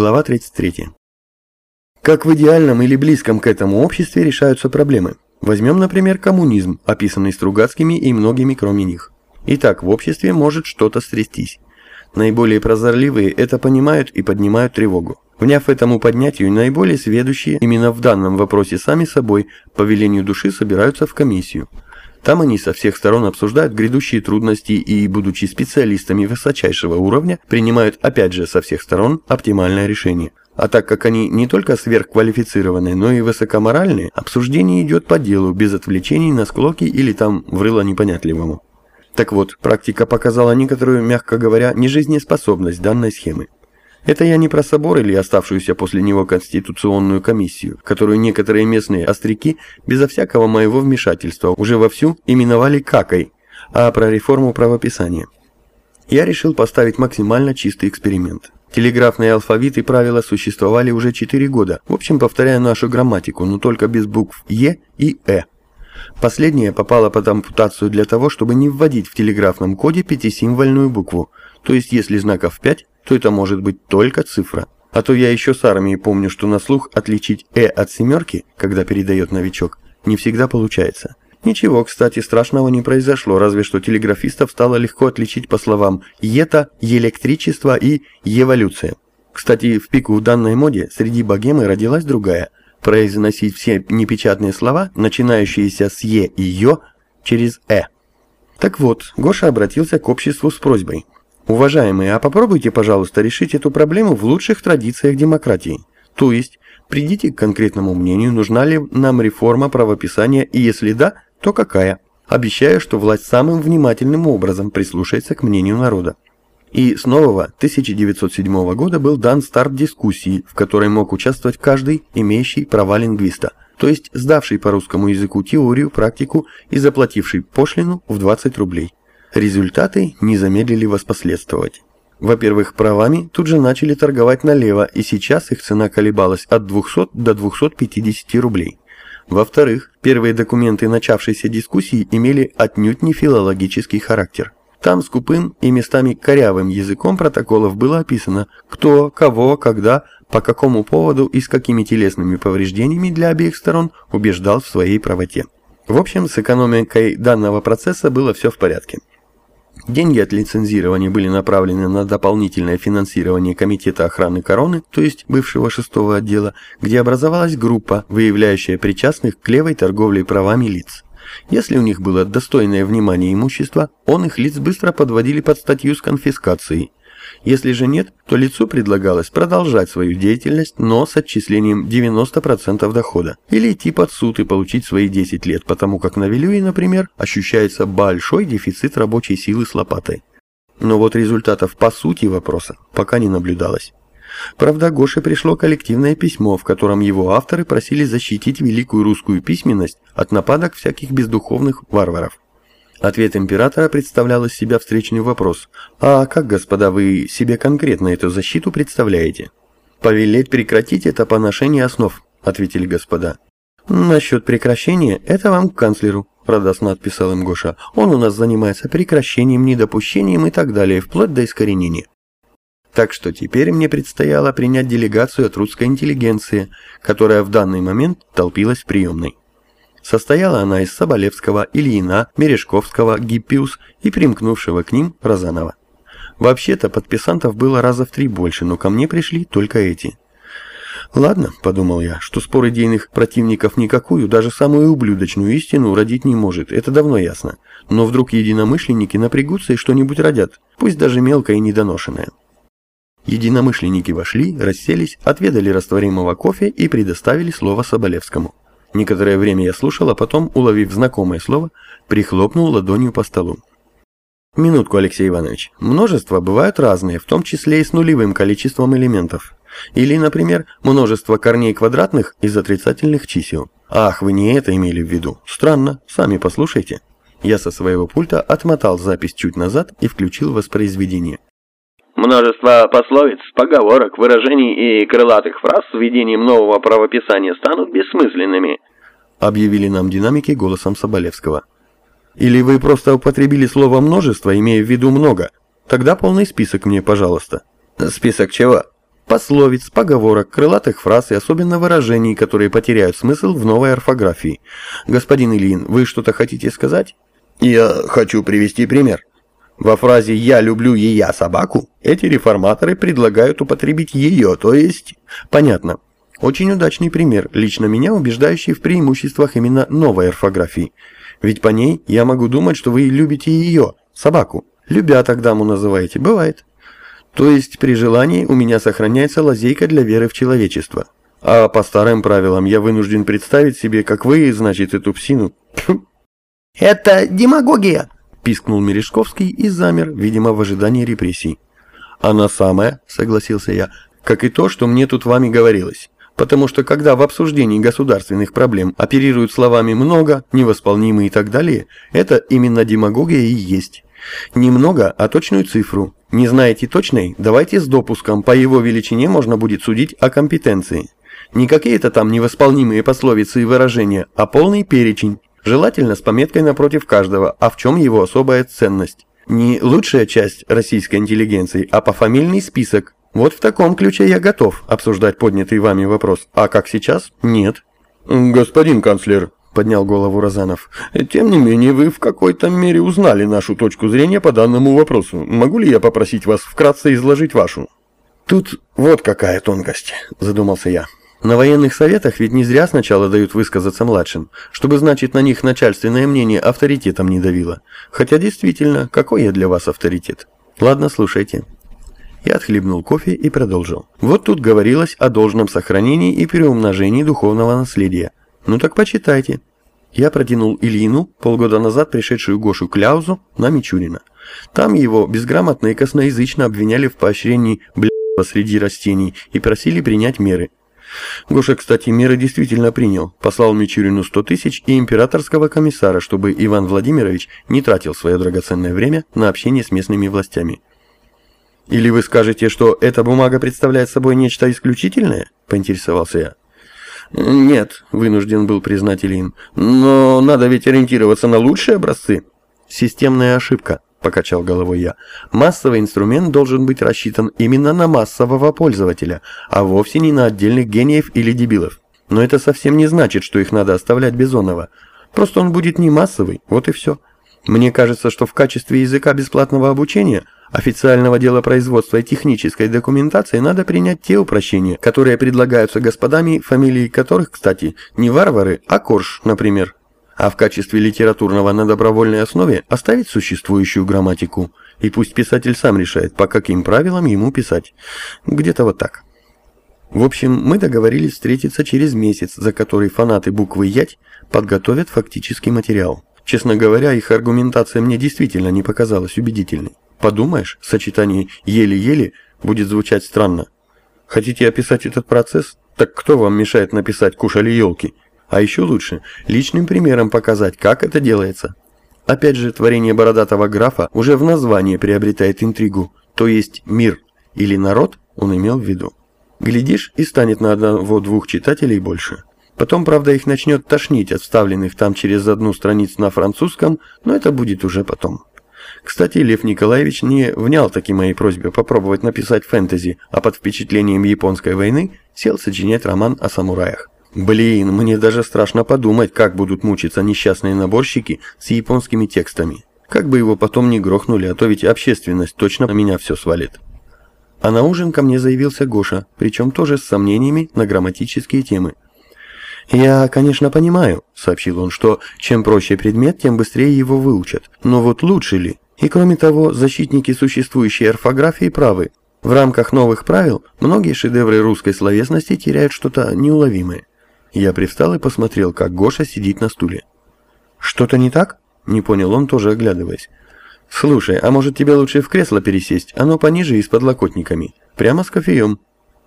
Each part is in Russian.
Глава 33. Как в идеальном или близком к этому обществе решаются проблемы? Возьмем, например, коммунизм, описанный Стругацкими и многими кроме них. Итак, в обществе может что-то стрястись. Наиболее прозорливые это понимают и поднимают тревогу. Вняв этому поднятию, наиболее сведущие именно в данном вопросе сами собой по велению души собираются в комиссию. Там они со всех сторон обсуждают грядущие трудности и, будучи специалистами высочайшего уровня, принимают опять же со всех сторон оптимальное решение. А так как они не только сверхквалифицированные, но и высокоморальные, обсуждение идет по делу, без отвлечений на склоки или там врыло непонятливому. Так вот, практика показала некоторую, мягко говоря, нежизнеспособность данной схемы. Это я не про собор или оставшуюся после него конституционную комиссию, которую некоторые местные остряки безо всякого моего вмешательства уже вовсю именовали какой, а про реформу правописания. Я решил поставить максимально чистый эксперимент. Телеграфные алфавиты и правила существовали уже 4 года, в общем повторяя нашу грамматику, но только без букв «е» и «э». Последняя попала под ампутацию для того, чтобы не вводить в телеграфном коде пятисимвольную букву, то есть если знаков 5, то это может быть только цифра. А то я еще с армией помню, что на слух отличить «э» от семерки, когда передает новичок, не всегда получается. Ничего, кстати, страшного не произошло, разве что телеграфистов стало легко отличить по словам «ета», «электричество» и «эволюция». Кстати, в пику данной моде среди богемы родилась другая – произносить все непечатные слова, начинающиеся с «е» и «ё», через «э». Так вот, Гоша обратился к обществу с просьбой – Уважаемые, а попробуйте, пожалуйста, решить эту проблему в лучших традициях демократии. То есть, придите к конкретному мнению, нужна ли нам реформа правописания и если да, то какая. Обещаю, что власть самым внимательным образом прислушается к мнению народа. И с нового 1907 года был дан старт дискуссии, в которой мог участвовать каждый, имеющий права лингвиста, то есть сдавший по русскому языку теорию, практику и заплативший пошлину в 20 рублей. Результаты не замедлили воспоследствовать. Во-первых, правами тут же начали торговать налево, и сейчас их цена колебалась от 200 до 250 рублей. Во-вторых, первые документы начавшейся дискуссии имели отнюдь не филологический характер. Там скупым и местами корявым языком протоколов было описано, кто, кого, когда, по какому поводу и с какими телесными повреждениями для обеих сторон убеждал в своей правоте. В общем, с экономикой данного процесса было все в порядке. Деньги от лицензирования были направлены на дополнительное финансирование Комитета охраны короны, то есть бывшего шестого отдела, где образовалась группа, выявляющая причастных к левой торговле правами лиц. Если у них было достойное внимание имущество, он их лиц быстро подводили под статью с конфискацией. Если же нет, то лицу предлагалось продолжать свою деятельность, но с отчислением 90% дохода. Или идти под суд и получить свои 10 лет, потому как на Вилюе, например, ощущается большой дефицит рабочей силы с лопатой. Но вот результатов по сути вопроса пока не наблюдалось. Правда, Гоше пришло коллективное письмо, в котором его авторы просили защитить великую русскую письменность от нападок всяких бездуховных варваров. Ответ императора представлял из себя встречный вопрос. «А как, господа, вы себе конкретно эту защиту представляете?» «Повелеть прекратить это поношение основ», — ответили господа. «Насчет прекращения, это вам к канцлеру», — радостно отписал им Гоша. «Он у нас занимается прекращением, недопущением и так далее, вплоть до искоренения». Так что теперь мне предстояло принять делегацию от русской интеллигенции, которая в данный момент толпилась в приемной. Состояла она из Соболевского, Ильина, Мережковского, Гиппиус и примкнувшего к ним Розанова. Вообще-то подписантов было раза в три больше, но ко мне пришли только эти. «Ладно», — подумал я, — что спор идейных противников никакую, даже самую ублюдочную истину родить не может, это давно ясно. Но вдруг единомышленники напрягутся и что-нибудь родят, пусть даже мелкое и недоношенное. Единомышленники вошли, расселись, отведали растворимого кофе и предоставили слово Соболевскому. Некоторое время я слушал, а потом, уловив знакомое слово, прихлопнул ладонью по столу. Минутку, Алексей Иванович. Множества бывают разные, в том числе и с нулевым количеством элементов. Или, например, множество корней квадратных из отрицательных чисел. Ах, вы не это имели в виду. Странно, сами послушайте. Я со своего пульта отмотал запись чуть назад и включил воспроизведение. Множество пословиц, поговорок, выражений и крылатых фраз с введением нового правописания станут бессмысленными, объявили нам динамики голосом Соболевского. Или вы просто употребили слово «множество», имея в виду «много»? Тогда полный список мне, пожалуйста. Список чего? пословиц, поговорок, крылатых фраз и особенно выражений, которые потеряют смысл в новой орфографии. Господин Ильин, вы что-то хотите сказать? Я хочу привести пример. Во фразе «я люблю ея собаку» эти реформаторы предлагают употребить ее, то есть... Понятно. Очень удачный пример, лично меня убеждающий в преимуществах именно новой орфографии. Ведь по ней я могу думать, что вы любите ее, собаку. Любя тогда му называете, бывает. То есть при желании у меня сохраняется лазейка для веры в человечество. А по старым правилам я вынужден представить себе, как вы, значит, эту псину... «Это демагогия!» – пискнул Мережковский и замер, видимо, в ожидании репрессий. «Она самая», – согласился я, – «как и то, что мне тут вами говорилось. Потому что когда в обсуждении государственных проблем оперируют словами «много», «невосполнимы» и так далее, это именно демагогия и есть. Немного, а точную цифру. Не знаете точной? Давайте с допуском, по его величине можно будет судить о компетенции. Не какие-то там невосполнимые пословицы и выражения, а полный перечень. Желательно с пометкой напротив каждого, а в чем его особая ценность. Не лучшая часть российской интеллигенции, а пофамильный список. Вот в таком ключе я готов обсуждать поднятый вами вопрос. А как сейчас? Нет. Господин канцлер, поднял голову Розанов. Тем не менее, вы в какой-то мере узнали нашу точку зрения по данному вопросу. Могу ли я попросить вас вкратце изложить вашу? Тут вот какая тонкость, задумался я. На военных советах ведь не зря сначала дают высказаться младшим, чтобы, значит, на них начальственное мнение авторитетом не давило. Хотя действительно, какой я для вас авторитет? Ладно, слушайте. Я отхлебнул кофе и продолжил. Вот тут говорилось о должном сохранении и переумножении духовного наследия. Ну так почитайте. Я протянул Ильину, полгода назад пришедшую Гошу Кляузу, на Мичурина. Там его безграмотно и косноязычно обвиняли в поощрении бля среди растений и просили принять меры. Гоша, кстати, меры действительно принял. Послал Мичурину 100 тысяч и императорского комиссара, чтобы Иван Владимирович не тратил свое драгоценное время на общение с местными властями. «Или вы скажете, что эта бумага представляет собой нечто исключительное?» – поинтересовался я. «Нет», – вынужден был признать Ильин. «Но надо ведь ориентироваться на лучшие образцы». «Системная ошибка», – покачал головой я. «Массовый инструмент должен быть рассчитан именно на массового пользователя, а вовсе не на отдельных гениев или дебилов. Но это совсем не значит, что их надо оставлять Бизонова. Просто он будет не массовый, вот и все. Мне кажется, что в качестве языка бесплатного обучения – официального дела производства и технической документации надо принять те упрощения, которые предлагаются господами, фамилии которых, кстати, не варвары, а корж, например. А в качестве литературного на добровольной основе оставить существующую грамматику. И пусть писатель сам решает, по каким правилам ему писать. Где-то вот так. В общем, мы договорились встретиться через месяц, за который фанаты буквы «Ять» подготовят фактический материал. Честно говоря, их аргументация мне действительно не показалась убедительной. Подумаешь, сочетание «еле-еле» будет звучать странно. Хотите описать этот процесс? Так кто вам мешает написать «кушали елки»? А еще лучше, личным примером показать, как это делается. Опять же, творение бородатого графа уже в названии приобретает интригу, то есть мир или народ он имел в виду. Глядишь, и станет на одного-двух читателей больше. Потом, правда, их начнет тошнить от вставленных там через одну страницу на французском, но это будет уже потом. Кстати, Лев Николаевич не внял таки моей просьбе попробовать написать фэнтези, а под впечатлением японской войны сел сочинять роман о самураях. Блин, мне даже страшно подумать, как будут мучиться несчастные наборщики с японскими текстами. Как бы его потом не грохнули, а то ведь общественность точно на меня все свалит. А на ужин ко мне заявился Гоша, причем тоже с сомнениями на грамматические темы. «Я, конечно, понимаю», — сообщил он, что чем проще предмет, тем быстрее его выучат. Но вот лучше ли? И кроме того, защитники существующей орфографии правы. В рамках новых правил многие шедевры русской словесности теряют что-то неуловимое. Я привстал и посмотрел, как Гоша сидит на стуле. «Что-то не так?» — не понял он, тоже оглядываясь. «Слушай, а может тебе лучше в кресло пересесть? Оно пониже и с подлокотниками. Прямо с кофеем».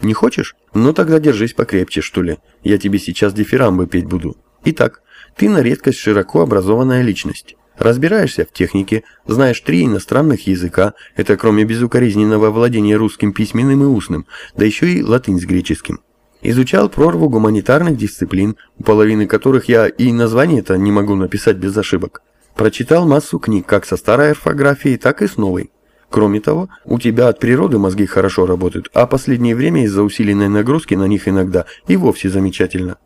Не хочешь? Ну тогда держись покрепче, что ли. Я тебе сейчас дифирамбы петь буду. Итак, ты на редкость широко образованная личность. Разбираешься в технике, знаешь три иностранных языка, это кроме безукоризненного владения русским письменным и устным, да еще и латынь с греческим. Изучал прорву гуманитарных дисциплин, у половины которых я и название-то не могу написать без ошибок. Прочитал массу книг как со старой орфографией, так и с новой. Кроме того, у тебя от природы мозги хорошо работают, а последнее время из-за усиленной нагрузки на них иногда и вовсе замечательно.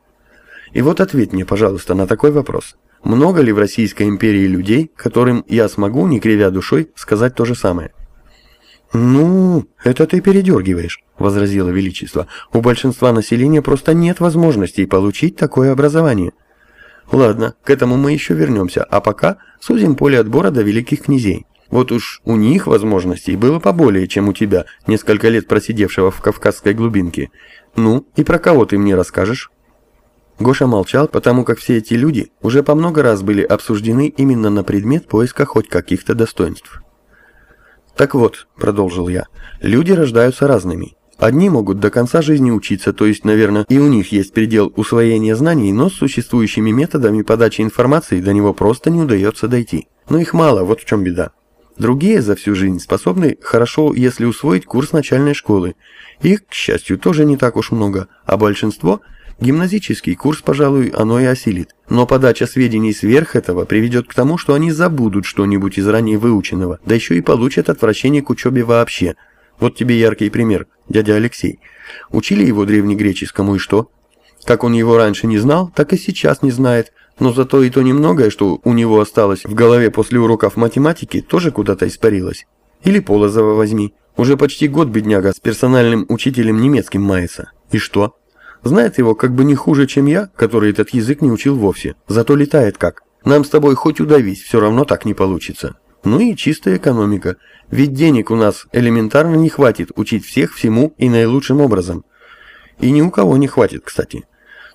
И вот ответь мне, пожалуйста, на такой вопрос. Много ли в Российской империи людей, которым я смогу, не кривя душой, сказать то же самое? «Ну, это ты передергиваешь», — возразило Величество. «У большинства населения просто нет возможностей получить такое образование». «Ладно, к этому мы еще вернемся, а пока сузим поле отбора до великих князей. Вот уж у них возможностей было поболее, чем у тебя, несколько лет просидевшего в кавказской глубинке. Ну, и про кого ты мне расскажешь?» Гоша молчал, потому как все эти люди уже по много раз были обсуждены именно на предмет поиска хоть каких-то достоинств. «Так вот», — продолжил я, — «люди рождаются разными. Одни могут до конца жизни учиться, то есть, наверное, и у них есть предел усвоения знаний, но с существующими методами подачи информации до него просто не удается дойти. Но их мало, вот в чем беда. Другие за всю жизнь способны хорошо, если усвоить курс начальной школы. Их, к счастью, тоже не так уж много, а большинство – Гимназический курс, пожалуй, оно и осилит. Но подача сведений сверх этого приведет к тому, что они забудут что-нибудь из ранее выученного, да еще и получат отвращение к учебе вообще. Вот тебе яркий пример, дядя Алексей. Учили его древнегреческому и что? Как он его раньше не знал, так и сейчас не знает. Но зато и то немногое, что у него осталось в голове после уроков математики, тоже куда-то испарилось. Или Полозова возьми. Уже почти год бедняга с персональным учителем немецким мается. И что? Знает его как бы не хуже, чем я, который этот язык не учил вовсе. Зато летает как. Нам с тобой хоть удавись, все равно так не получится. Ну и чистая экономика. Ведь денег у нас элементарно не хватит учить всех всему и наилучшим образом. И ни у кого не хватит, кстати.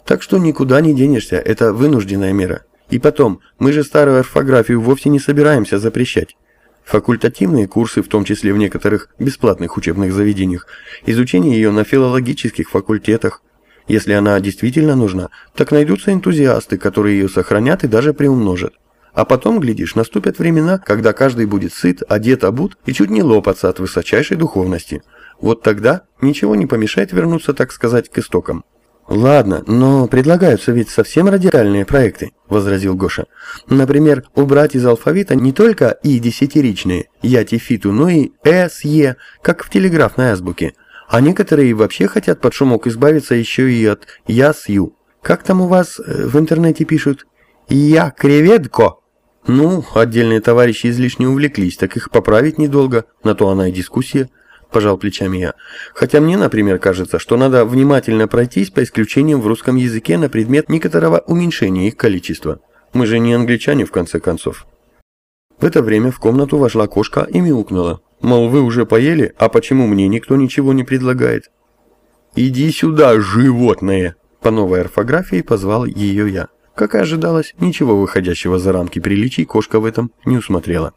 Так что никуда не денешься, это вынужденная мера. И потом, мы же старую орфографию вовсе не собираемся запрещать. Факультативные курсы, в том числе в некоторых бесплатных учебных заведениях, изучение ее на филологических факультетах, если она действительно нужна, так найдутся энтузиасты, которые ее сохранят и даже приумножат. А потом, глядишь, наступят времена, когда каждый будет сыт, одет, обут и чуть не лопаться от высочайшей духовности. Вот тогда ничего не помешает вернуться, так сказать, к истокам. «Ладно, но предлагаются ведь совсем радикальные проекты», – возразил Гоша. «Например, убрать из алфавита не только и десятиричные, яти-фиту, но и э с е, как в телеграфной азбуке, а некоторые вообще хотят под шумок избавиться еще и от «я с ю». Как там у вас э, в интернете пишут? «Я креветко». Ну, отдельные товарищи излишне увлеклись, так их поправить недолго, на то она и дискуссия, пожал плечами я. Хотя мне, например, кажется, что надо внимательно пройтись по исключениям в русском языке на предмет некоторого уменьшения их количества. Мы же не англичане, в конце концов. В это время в комнату вошла кошка и мяукнула. Мол, вы уже поели, а почему мне никто ничего не предлагает? «Иди сюда, животное!» По новой орфографии позвал ее я. Как и ожидалось, ничего выходящего за рамки приличий кошка в этом не усмотрела.